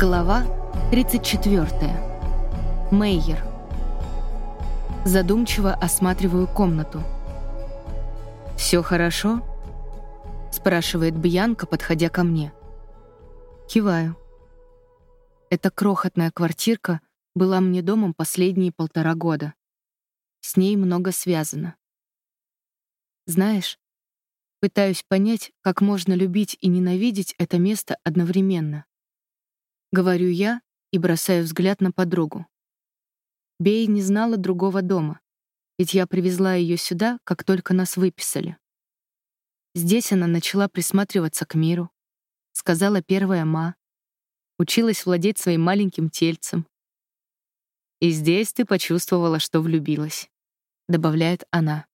Глава 34. Мейер. Задумчиво осматриваю комнату. «Все хорошо?» — спрашивает Бьянка, подходя ко мне. Киваю. Эта крохотная квартирка была мне домом последние полтора года. С ней много связано. Знаешь, пытаюсь понять, как можно любить и ненавидеть это место одновременно. Говорю я и бросаю взгляд на подругу. Бей не знала другого дома, ведь я привезла ее сюда, как только нас выписали. Здесь она начала присматриваться к миру, сказала первая ма, училась владеть своим маленьким тельцем. «И здесь ты почувствовала, что влюбилась», — добавляет она.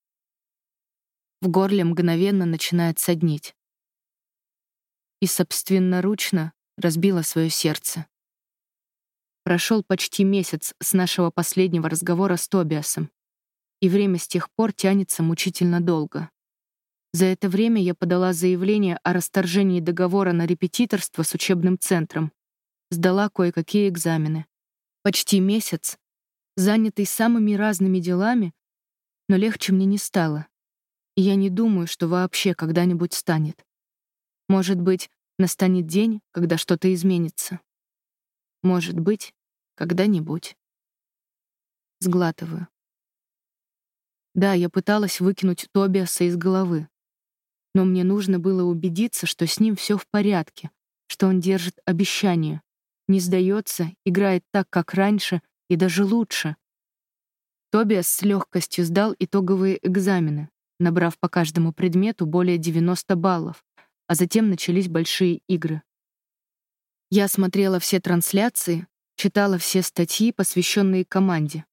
В горле мгновенно начинает соднить. И собственноручно разбила свое сердце. Прошел почти месяц с нашего последнего разговора с Тобиасом, и время с тех пор тянется мучительно долго. За это время я подала заявление о расторжении договора на репетиторство с учебным центром, сдала кое-какие экзамены. Почти месяц, занятый самыми разными делами, но легче мне не стало. И я не думаю, что вообще когда-нибудь станет. Может быть, Настанет день, когда что-то изменится. Может быть, когда-нибудь. Сглатываю. Да, я пыталась выкинуть Тобиаса из головы. Но мне нужно было убедиться, что с ним все в порядке, что он держит обещание, не сдается, играет так, как раньше, и даже лучше. Тобиас с легкостью сдал итоговые экзамены, набрав по каждому предмету более 90 баллов, а затем начались большие игры. Я смотрела все трансляции, читала все статьи, посвященные команде.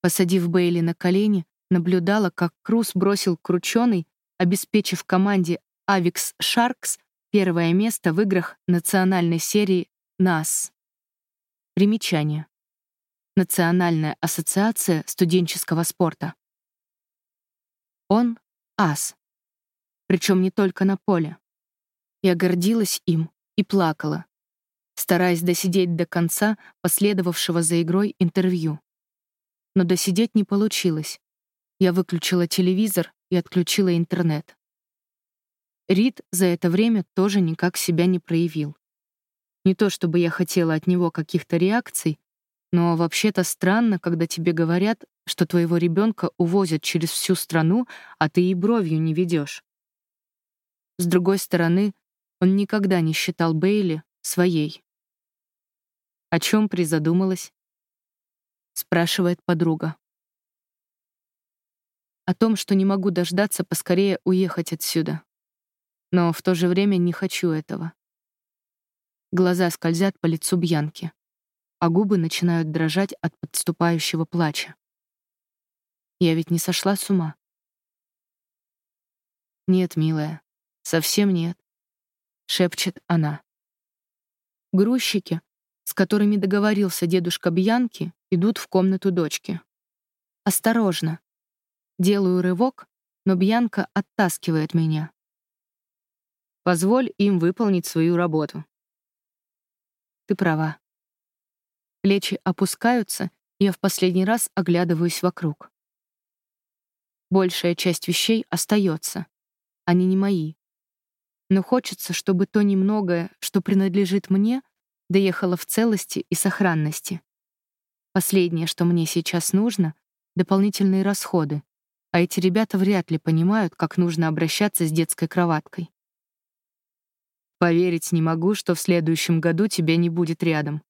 Посадив Бейли на колени, наблюдала, как Круз бросил крученый, обеспечив команде Avix Sharks первое место в играх национальной серии НАС. Примечание. Национальная ассоциация студенческого спорта. Он — ас. Причем не только на поле. Я гордилась им и плакала, стараясь досидеть до конца последовавшего за игрой интервью. Но досидеть не получилось. Я выключила телевизор и отключила интернет. Рид за это время тоже никак себя не проявил. Не то чтобы я хотела от него каких-то реакций, но вообще-то странно, когда тебе говорят, что твоего ребенка увозят через всю страну, а ты и бровью не ведешь. С другой стороны, он никогда не считал Бейли своей. «О чем призадумалась?» — спрашивает подруга. О том, что не могу дождаться поскорее уехать отсюда. Но в то же время не хочу этого. Глаза скользят по лицу Бьянки, а губы начинают дрожать от подступающего плача. Я ведь не сошла с ума. Нет, милая, совсем нет шепчет она. Грузчики, с которыми договорился дедушка Бьянки, идут в комнату дочки. Осторожно. Делаю рывок, но Бьянка оттаскивает меня. Позволь им выполнить свою работу. Ты права. Плечи опускаются, и я в последний раз оглядываюсь вокруг. Большая часть вещей остается. Они не мои но хочется, чтобы то немногое, что принадлежит мне, доехало в целости и сохранности. Последнее, что мне сейчас нужно — дополнительные расходы, а эти ребята вряд ли понимают, как нужно обращаться с детской кроваткой. «Поверить не могу, что в следующем году тебя не будет рядом»,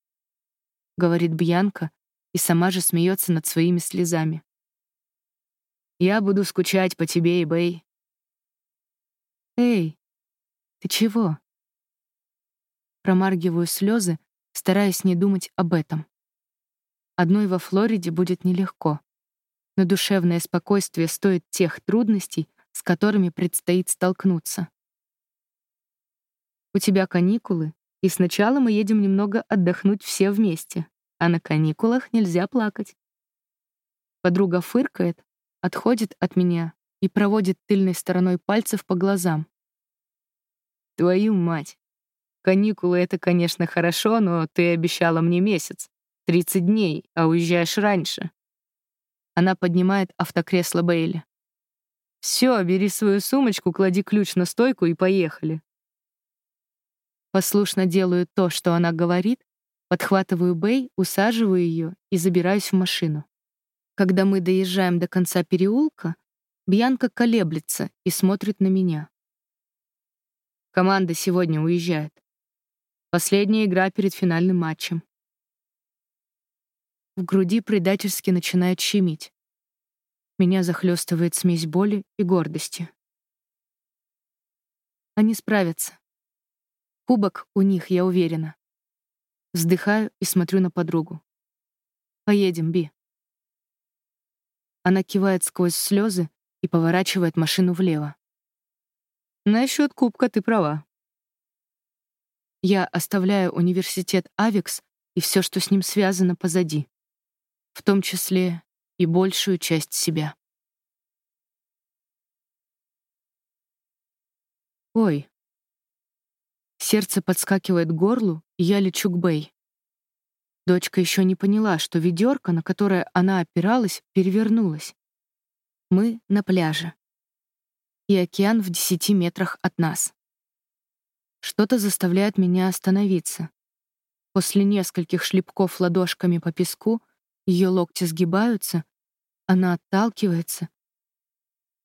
— говорит Бьянка и сама же смеется над своими слезами. «Я буду скучать по тебе и Бэй». «Эй, ты чего? Промаргиваю слезы, стараясь не думать об этом. Одной во Флориде будет нелегко, но душевное спокойствие стоит тех трудностей, с которыми предстоит столкнуться. У тебя каникулы, и сначала мы едем немного отдохнуть все вместе, а на каникулах нельзя плакать. Подруга фыркает, отходит от меня и проводит тыльной стороной пальцев по глазам. Твою мать. Каникулы — это, конечно, хорошо, но ты обещала мне месяц. 30 дней, а уезжаешь раньше. Она поднимает автокресло Бейли. Все, бери свою сумочку, клади ключ на стойку и поехали. Послушно делаю то, что она говорит, подхватываю Бэй, усаживаю ее и забираюсь в машину. Когда мы доезжаем до конца переулка, Бьянка колеблется и смотрит на меня. Команда сегодня уезжает. Последняя игра перед финальным матчем. В груди предательски начинает щемить. Меня захлестывает смесь боли и гордости. Они справятся. Кубок у них, я уверена. Вздыхаю и смотрю на подругу. «Поедем, Би». Она кивает сквозь слезы и поворачивает машину влево. Насчет кубка ты права. Я оставляю университет Авикс и все, что с ним связано, позади. В том числе и большую часть себя. Ой. Сердце подскакивает к горлу, и я лечу к Бэй. Дочка еще не поняла, что ведерко, на которое она опиралась, перевернулось. Мы на пляже. И океан в десяти метрах от нас. Что-то заставляет меня остановиться. После нескольких шлепков ладошками по песку ее локти сгибаются, она отталкивается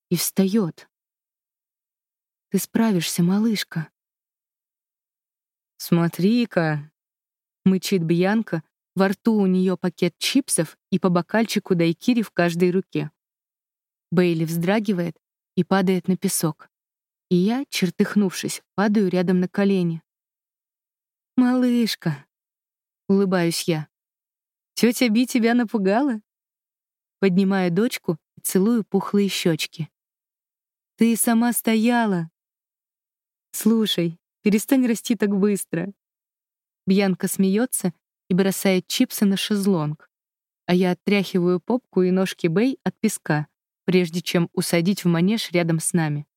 и встает. «Ты справишься, малышка». «Смотри-ка», — мычит Бьянка, во рту у нее пакет чипсов и по бокальчику дайкири в каждой руке. Бейли вздрагивает и падает на песок. И я, чертыхнувшись, падаю рядом на колени. «Малышка», — улыбаюсь я. Тетя Би тебя напугала?» Поднимаю дочку и целую пухлые щечки. «Ты сама стояла!» «Слушай, перестань расти так быстро!» Бьянка смеется и бросает чипсы на шезлонг, а я оттряхиваю попку и ножки Бэй от песка, прежде чем усадить в манеж рядом с нами.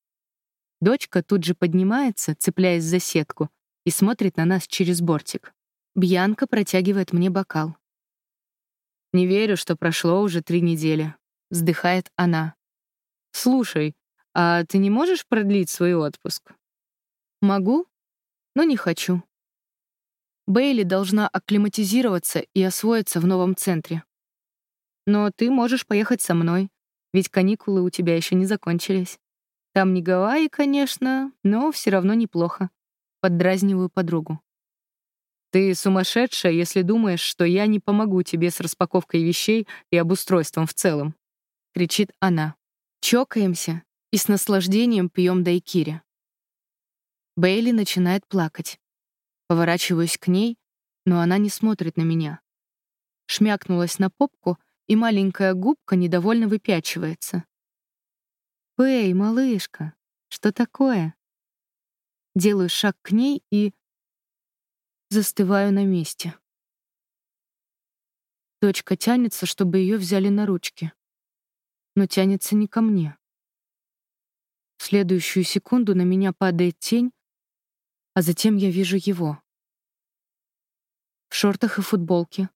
Дочка тут же поднимается, цепляясь за сетку, и смотрит на нас через бортик. Бьянка протягивает мне бокал. Не верю, что прошло уже три недели. Вздыхает она. Слушай, а ты не можешь продлить свой отпуск? Могу, но не хочу. Бейли должна акклиматизироваться и освоиться в новом центре. Но ты можешь поехать со мной, ведь каникулы у тебя еще не закончились. Там не Гавайи, конечно, но все равно неплохо. Поддразниваю подругу. Ты сумасшедшая, если думаешь, что я не помогу тебе с распаковкой вещей и обустройством в целом. Кричит она. Чокаемся и с наслаждением пьем дайкири. Бейли начинает плакать. Поворачиваюсь к ней, но она не смотрит на меня. Шмякнулась на попку, и маленькая губка недовольно выпячивается. «Бэй, малышка, что такое?» Делаю шаг к ней и Застываю на месте. Дочка тянется, чтобы ее взяли на ручки. Но тянется не ко мне. В следующую секунду на меня падает тень, а затем я вижу его. В шортах и футболке.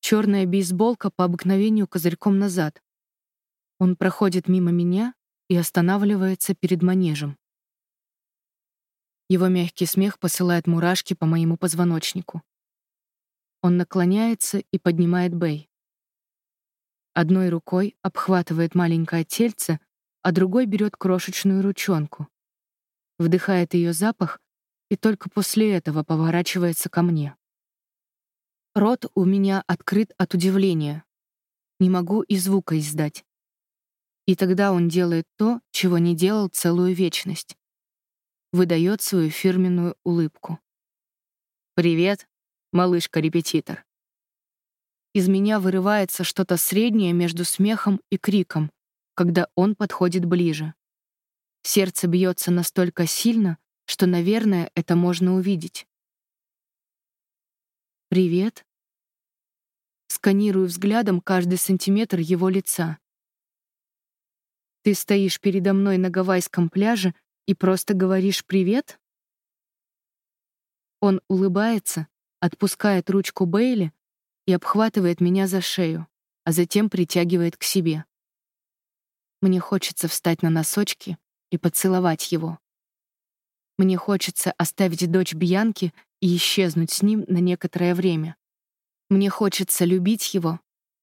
Черная бейсболка по обыкновению козырьком назад. Он проходит мимо меня и останавливается перед манежем. Его мягкий смех посылает мурашки по моему позвоночнику. Он наклоняется и поднимает Бэй. Одной рукой обхватывает маленькое тельце, а другой берет крошечную ручонку. Вдыхает ее запах и только после этого поворачивается ко мне. Рот у меня открыт от удивления. Не могу и звука издать. И тогда он делает то, чего не делал целую вечность выдает свою фирменную улыбку. «Привет, малышка-репетитор». Из меня вырывается что-то среднее между смехом и криком, когда он подходит ближе. Сердце бьется настолько сильно, что, наверное, это можно увидеть. «Привет». Сканирую взглядом каждый сантиметр его лица. Ты стоишь передо мной на гавайском пляже и просто говоришь «привет»? Он улыбается, отпускает ручку Бейли и обхватывает меня за шею, а затем притягивает к себе. Мне хочется встать на носочки и поцеловать его. Мне хочется оставить дочь Бьянки и исчезнуть с ним на некоторое время. Мне хочется любить его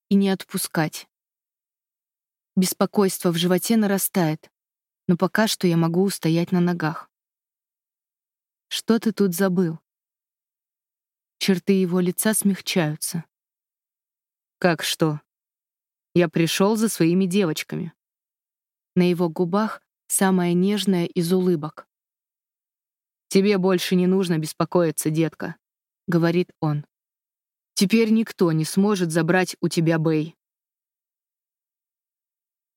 и не отпускать. Беспокойство в животе нарастает, но пока что я могу устоять на ногах. Что ты тут забыл? Черты его лица смягчаются. Как что? Я пришел за своими девочками. На его губах самая нежная из улыбок. «Тебе больше не нужно беспокоиться, детка», — говорит он. «Теперь никто не сможет забрать у тебя Бэй».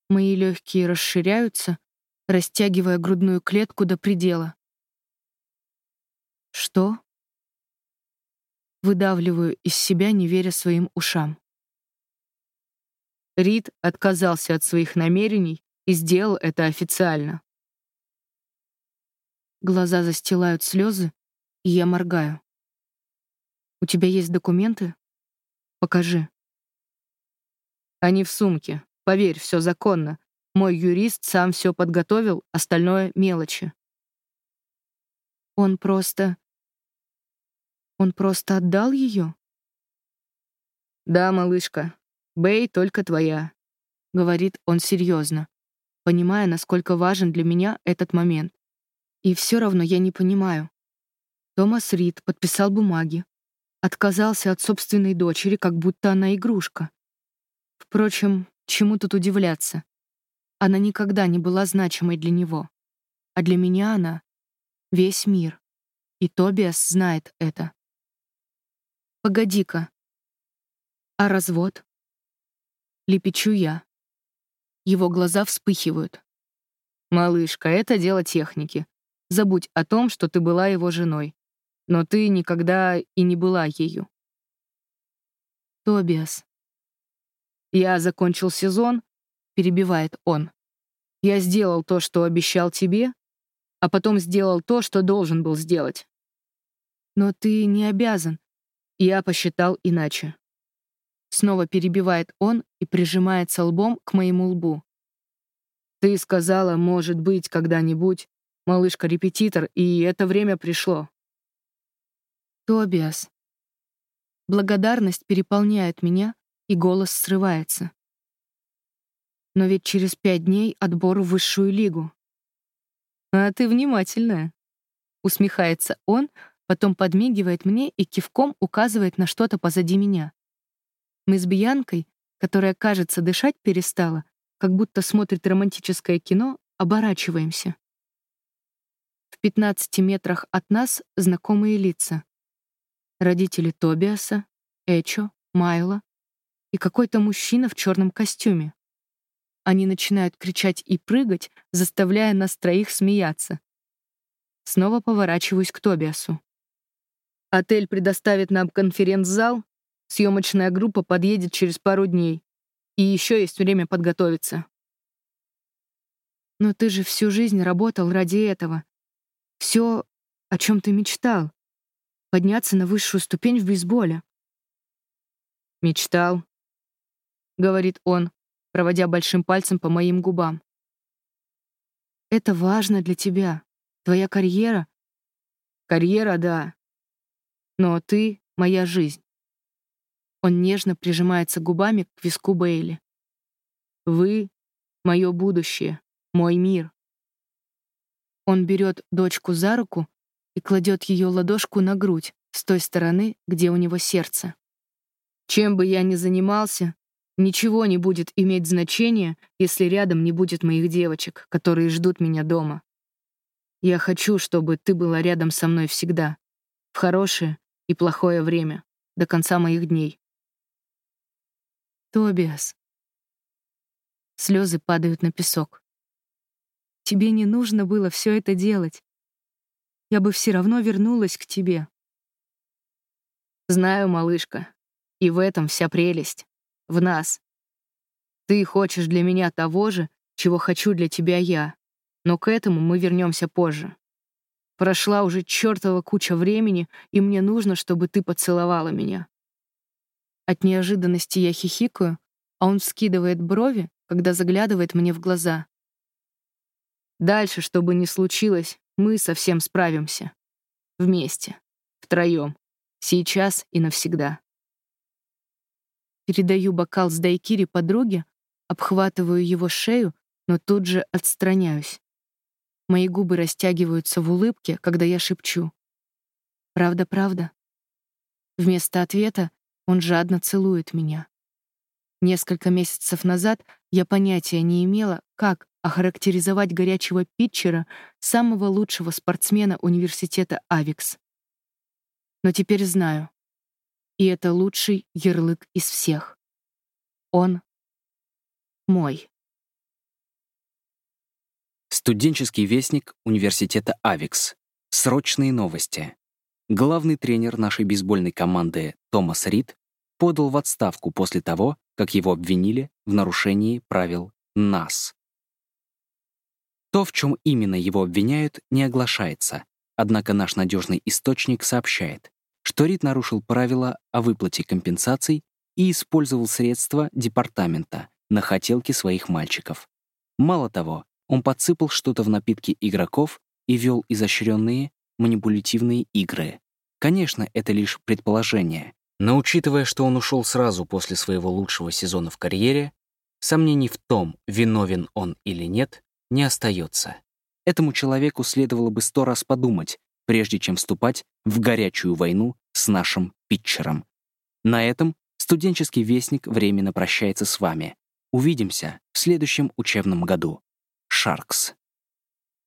Мои легкие расширяются, растягивая грудную клетку до предела. «Что?» Выдавливаю из себя, не веря своим ушам. Рид отказался от своих намерений и сделал это официально. Глаза застилают слезы, и я моргаю. «У тебя есть документы? Покажи». «Они в сумке. Поверь, все законно. Мой юрист сам все подготовил, остальное — мелочи». Он просто... Он просто отдал ее? «Да, малышка, Бэй только твоя», — говорит он серьезно, понимая, насколько важен для меня этот момент. И все равно я не понимаю. Томас Рид подписал бумаги, отказался от собственной дочери, как будто она игрушка. Впрочем, чему тут удивляться? Она никогда не была значимой для него. А для меня она — весь мир. И Тобиас знает это. Погоди-ка. А развод? Лепечу я. Его глаза вспыхивают. «Малышка, это дело техники. Забудь о том, что ты была его женой. Но ты никогда и не была ею. Тобиас. Я закончил сезон, перебивает он. Я сделал то, что обещал тебе, а потом сделал то, что должен был сделать. Но ты не обязан. Я посчитал иначе. Снова перебивает он и прижимается лбом к моему лбу. Ты сказала, может быть, когда-нибудь, малышка-репетитор, и это время пришло. Тобиас. Благодарность переполняет меня, и голос срывается. Но ведь через пять дней отбор в высшую лигу. А ты внимательная. Усмехается он, потом подмигивает мне и кивком указывает на что-то позади меня. Мы с Бьянкой, которая, кажется, дышать перестала, как будто смотрит романтическое кино, оборачиваемся. В 15 метрах от нас знакомые лица. Родители Тобиаса, Эчо, Майла и какой-то мужчина в черном костюме. Они начинают кричать и прыгать, заставляя нас троих смеяться. Снова поворачиваюсь к Тобиасу. Отель предоставит нам конференц-зал, съемочная группа подъедет через пару дней. И еще есть время подготовиться. Но ты же всю жизнь работал ради этого. Все, о чем ты мечтал. Подняться на высшую ступень в бейсболе. «Мечтал», — говорит он, проводя большим пальцем по моим губам. «Это важно для тебя. Твоя карьера». «Карьера, да. Но ты — моя жизнь». Он нежно прижимается губами к виску Бейли. «Вы — мое будущее, мой мир». Он берет дочку за руку и кладет ее ладошку на грудь с той стороны, где у него сердце. Чем бы я ни занимался, ничего не будет иметь значения, если рядом не будет моих девочек, которые ждут меня дома. Я хочу, чтобы ты была рядом со мной всегда, в хорошее и плохое время, до конца моих дней. Тобиас. Слезы падают на песок. Тебе не нужно было все это делать. Я бы все равно вернулась к тебе. Знаю, малышка, и в этом вся прелесть. В нас. Ты хочешь для меня того же, чего хочу для тебя я, но к этому мы вернемся позже. Прошла уже чертова куча времени, и мне нужно, чтобы ты поцеловала меня. От неожиданности я хихикаю, а он вскидывает брови, когда заглядывает мне в глаза. Дальше, что бы ни случилось, мы совсем справимся. Вместе. Втроем. Сейчас и навсегда. Передаю бокал с дайкири подруге, обхватываю его шею, но тут же отстраняюсь. Мои губы растягиваются в улыбке, когда я шепчу. «Правда, правда?» Вместо ответа он жадно целует меня. Несколько месяцев назад я понятия не имела, как охарактеризовать горячего питчера, самого лучшего спортсмена университета Авикс. Но теперь знаю. И это лучший ярлык из всех. Он мой. Студенческий вестник университета Авикс. Срочные новости. Главный тренер нашей бейсбольной команды Томас Рид подал в отставку после того, как его обвинили в нарушении правил НАС. То, в чем именно его обвиняют, не оглашается, однако наш надежный источник сообщает, что Рид нарушил правила о выплате компенсаций и использовал средства департамента на хотелки своих мальчиков. Мало того, он подсыпал что-то в напитки игроков и вел изощренные манипулятивные игры. Конечно, это лишь предположение, но учитывая, что он ушел сразу после своего лучшего сезона в карьере, сомнений в том, виновен он или нет, не остается. Этому человеку следовало бы сто раз подумать, прежде чем вступать в горячую войну с нашим питчером. На этом студенческий вестник временно прощается с вами. Увидимся в следующем учебном году. Шаркс.